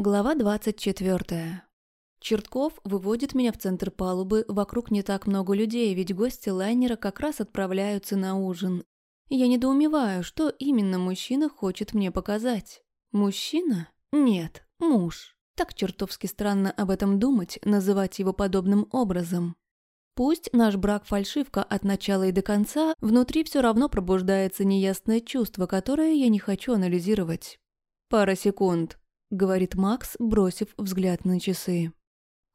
Глава 24. Чертков выводит меня в центр палубы, вокруг не так много людей, ведь гости лайнера как раз отправляются на ужин. Я недоумеваю, что именно мужчина хочет мне показать. Мужчина? Нет, муж. Так чертовски странно об этом думать, называть его подобным образом. Пусть наш брак фальшивка от начала и до конца, внутри все равно пробуждается неясное чувство, которое я не хочу анализировать. Пара секунд. — говорит Макс, бросив взгляд на часы.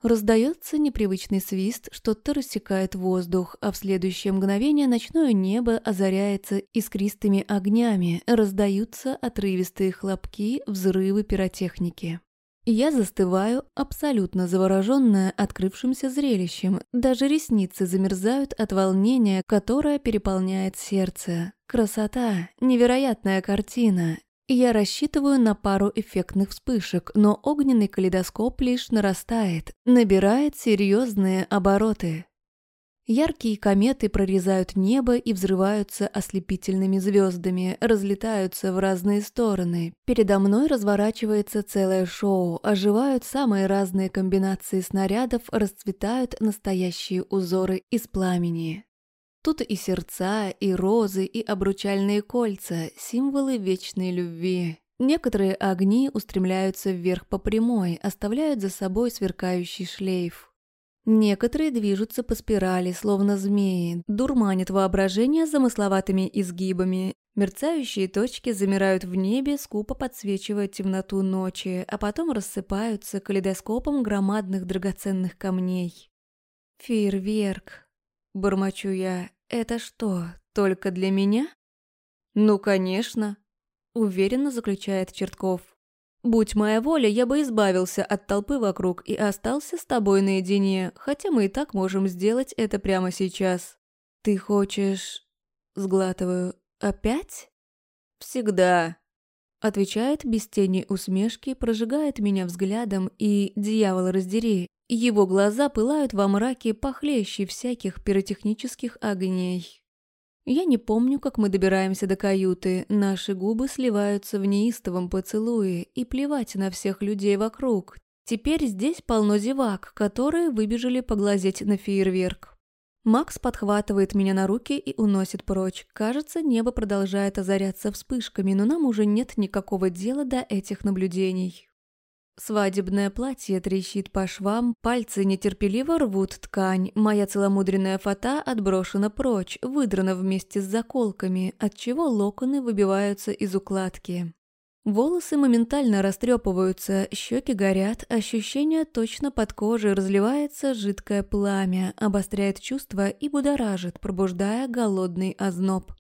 Раздается непривычный свист, что-то рассекает воздух, а в следующее мгновение ночное небо озаряется искристыми огнями, раздаются отрывистые хлопки, взрывы пиротехники. Я застываю, абсолютно завороженная открывшимся зрелищем. Даже ресницы замерзают от волнения, которое переполняет сердце. Красота, невероятная картина, я рассчитываю на пару эффектных вспышек, но огненный калейдоскоп лишь нарастает, набирает серьезные обороты. Яркие кометы прорезают небо и взрываются ослепительными звездами, разлетаются в разные стороны. Передо мной разворачивается целое шоу, оживают самые разные комбинации снарядов, расцветают настоящие узоры из пламени. Тут и сердца, и розы, и обручальные кольца, символы вечной любви. Некоторые огни устремляются вверх по прямой, оставляют за собой сверкающий шлейф. Некоторые движутся по спирали, словно змеи, дурманят воображение замысловатыми изгибами. Мерцающие точки замирают в небе, скупо подсвечивая темноту ночи, а потом рассыпаются калейдоскопом громадных драгоценных камней. Фейерверк, Бормочу я. «Это что, только для меня?» «Ну, конечно», — уверенно заключает Чертков. «Будь моя воля, я бы избавился от толпы вокруг и остался с тобой наедине, хотя мы и так можем сделать это прямо сейчас. Ты хочешь...» Сглатываю. «Опять?» «Всегда», — отвечает без тени усмешки, прожигает меня взглядом и, дьявол раздери, его глаза пылают во мраке похлеще всяких пиротехнических огней. Я не помню, как мы добираемся до каюты, наши губы сливаются в неистовом поцелуе, и плевать на всех людей вокруг. Теперь здесь полно зевак, которые выбежали поглазеть на фейерверк. Макс подхватывает меня на руки и уносит прочь. Кажется, небо продолжает озаряться вспышками, но нам уже нет никакого дела до этих наблюдений. Свадебное платье трещит по швам, пальцы нетерпеливо рвут ткань, моя целомудренная фата отброшена прочь, выдрана вместе с заколками, отчего локоны выбиваются из укладки. Волосы моментально растрепываются, щеки горят, ощущение точно под кожей разливается жидкое пламя, обостряет чувства и будоражит, пробуждая голодный озноб.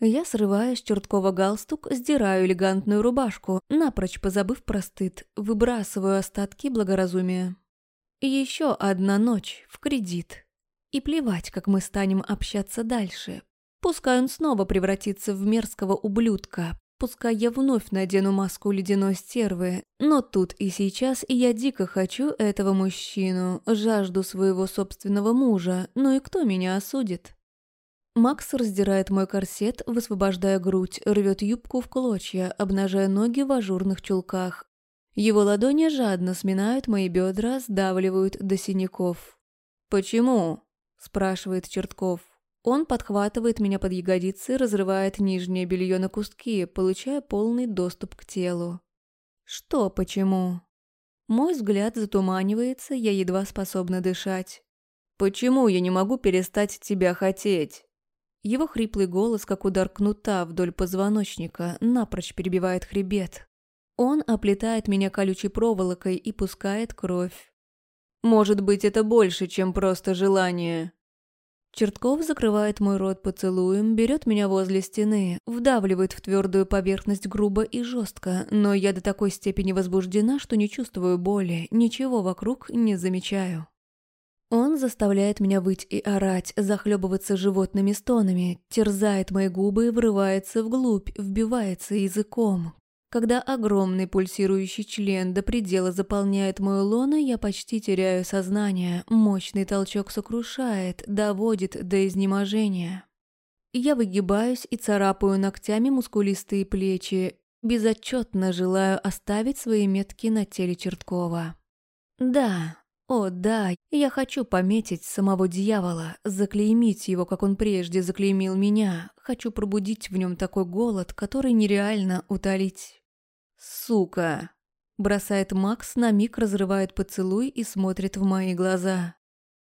Я срываю с Черткова галстук, сдираю элегантную рубашку, напрочь позабыв про стыд, выбрасываю остатки благоразумия. Еще одна ночь в кредит. И плевать, как мы станем общаться дальше. Пускай он снова превратится в мерзкого ублюдка, пускай я вновь надену маску ледяной стервы, но тут и сейчас я дико хочу этого мужчину, жажду своего собственного мужа, ну и кто меня осудит? Макс раздирает мой корсет, высвобождая грудь, рвет юбку в клочья, обнажая ноги в ажурных чулках. Его ладони жадно сминают мои бедра, сдавливают до синяков. «Почему?» – спрашивает Чертков. Он подхватывает меня под ягодицы, разрывает нижнее белье на куски, получая полный доступ к телу. «Что почему?» Мой взгляд затуманивается, я едва способна дышать. «Почему я не могу перестать тебя хотеть?» Его хриплый голос, как удар кнута вдоль позвоночника, напрочь перебивает хребет. Он оплетает меня колючей проволокой и пускает кровь. «Может быть, это больше, чем просто желание». Чертков закрывает мой рот поцелуем, берет меня возле стены, вдавливает в твердую поверхность грубо и жестко, но я до такой степени возбуждена, что не чувствую боли, ничего вокруг не замечаю. Заставляет меня выть и орать, захлебываться животными стонами, терзает мои губы врывается вглубь, вбивается языком. Когда огромный пульсирующий член до предела заполняет мою лоно, я почти теряю сознание. Мощный толчок сокрушает, доводит до изнеможения. Я выгибаюсь и царапаю ногтями мускулистые плечи. Безотчетно желаю оставить свои метки на теле Черткова. Да, о да, я хочу пометить самого дьявола, заклеймить его, как он прежде заклеймил меня. Хочу пробудить в нем такой голод, который нереально утолить. Сука! Бросает Макс, на миг разрывает поцелуй и смотрит в мои глаза.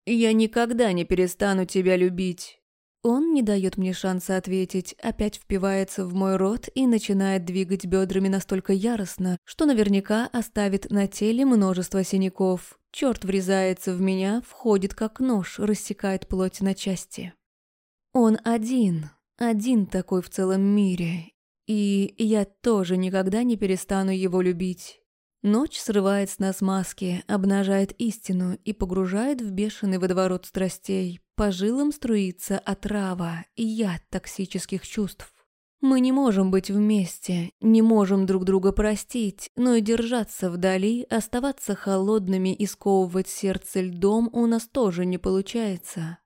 «Я никогда не перестану тебя любить!» Он не дает мне шанса ответить, опять впивается в мой рот и начинает двигать бедрами настолько яростно, что наверняка оставит на теле множество синяков. Черт врезается в меня, входит как нож, рассекает плоть на части. Он один, один такой в целом мире, и я тоже никогда не перестану его любить. Ночь срывает с нас маски, обнажает истину и погружает в бешеный водоворот страстей. По жилам струится отрава и яд токсических чувств. Мы не можем быть вместе, не можем друг друга простить, но и держаться вдали, оставаться холодными и сковывать сердце льдом у нас тоже не получается.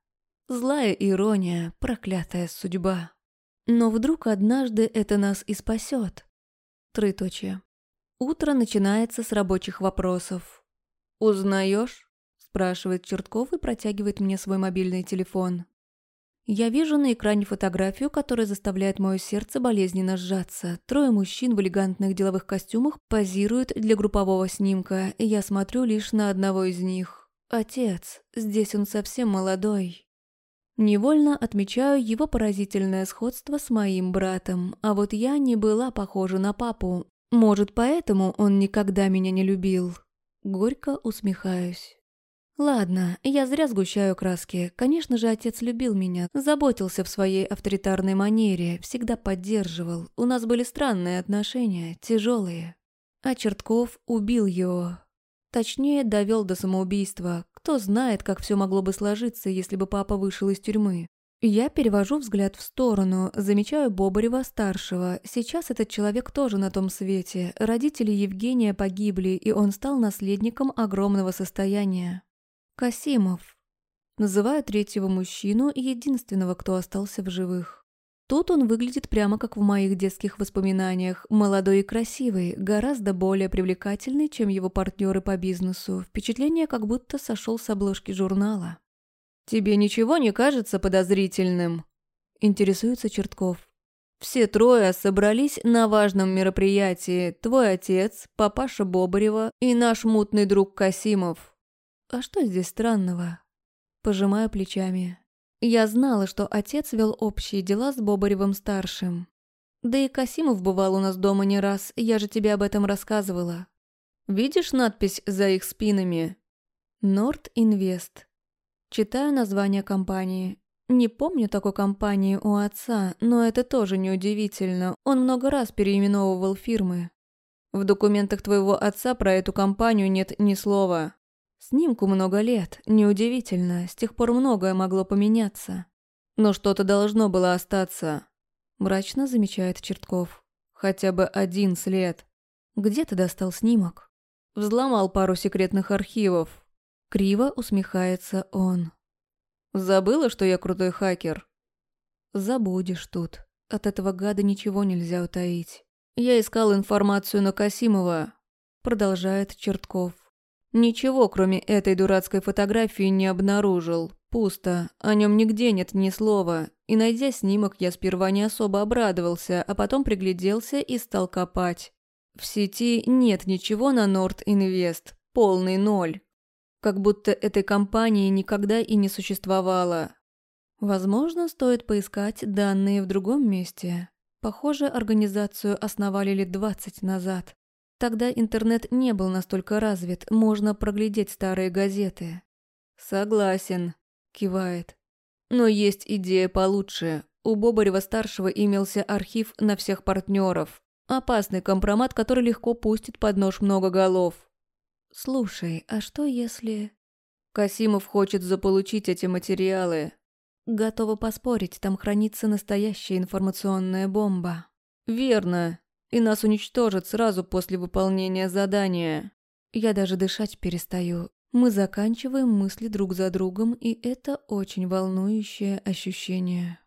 Злая ирония, проклятая судьба. Но вдруг однажды это нас и спасет. Трыточие. Утро начинается с рабочих вопросов. «Узнаешь?» – спрашивает Чертков и протягивает мне свой мобильный телефон. Я вижу на экране фотографию, которая заставляет мое сердце болезненно сжаться. Трое мужчин в элегантных деловых костюмах позируют для группового снимка, и я смотрю лишь на одного из них. Отец. Здесь он совсем молодой. Невольно отмечаю его поразительное сходство с моим братом, а вот я не была похожа на папу, может, поэтому он никогда меня не любил. Горько усмехаюсь. Ладно, я зря сгущаю краски. Конечно же, отец любил меня, заботился в своей авторитарной манере, всегда поддерживал. У нас были странные отношения, тяжелые. А Чертков убил его. Точнее, довел до самоубийства. Кто знает, как все могло бы сложиться, если бы папа вышел из тюрьмы. Я перевожу взгляд в сторону, замечаю Бобарева-старшего. Сейчас этот человек тоже на том свете. Родители Евгения погибли, и он стал наследником огромного состояния. Касимов. Называю третьего мужчину, единственного, кто остался в живых. Тут он выглядит прямо как в моих детских воспоминаниях. Молодой и красивый, гораздо более привлекательный, чем его партнеры по бизнесу. Впечатление, как будто сошел с обложки журнала. «Тебе ничего не кажется подозрительным?» – интересуется Чертков. «Все трое собрались на важном мероприятии. Твой отец, папаша Бобарева и наш мутный друг Касимов. А что здесь странного?» Пожимаю плечами. Я знала, что отец вел общие дела с Бобаревым-старшим. Да и Касимов бывал у нас дома не раз, я же тебе об этом рассказывала. Видишь надпись за их спинами? Норд Инвест. Читаю название компании. Не помню такой компании у отца, но это тоже неудивительно. Он много раз переименовывал фирмы. В документах твоего отца про эту компанию нет ни слова. Снимку много лет, неудивительно, с тех пор многое могло поменяться. Но что-то должно было остаться. Мрачно замечает Чертков. Хотя бы один след. Где ты достал снимок? Взломал пару секретных архивов, Криво усмехается он. «Забыла, что я крутой хакер?» «Забудешь тут. От этого гада ничего нельзя утаить. Я искал информацию на Касимова», — продолжает Чертков. «Ничего, кроме этой дурацкой фотографии, не обнаружил. Пусто. О нем нигде нет ни слова. И найдя снимок, я сперва не особо обрадовался, а потом пригляделся и стал копать. В сети нет ничего на Норд Инвест. Полный ноль. Как будто этой компании никогда и не существовало. Возможно, стоит поискать данные в другом месте. Похоже, организацию основали лет 20 назад. Тогда интернет не был настолько развит, можно проглядеть старые газеты. «Согласен», – кивает. «Но есть идея получше. У Бобарева-старшего имелся архив на всех партнеров. Опасный компромат, который легко пустит под нож много голов. «Слушай, а что если...» «Касимов хочет заполучить эти материалы». «Готова поспорить, там хранится настоящая информационная бомба». «Верно. И нас уничтожат сразу после выполнения задания». Я даже дышать перестаю. Мы заканчиваем мысли друг за другом, и это очень волнующее ощущение.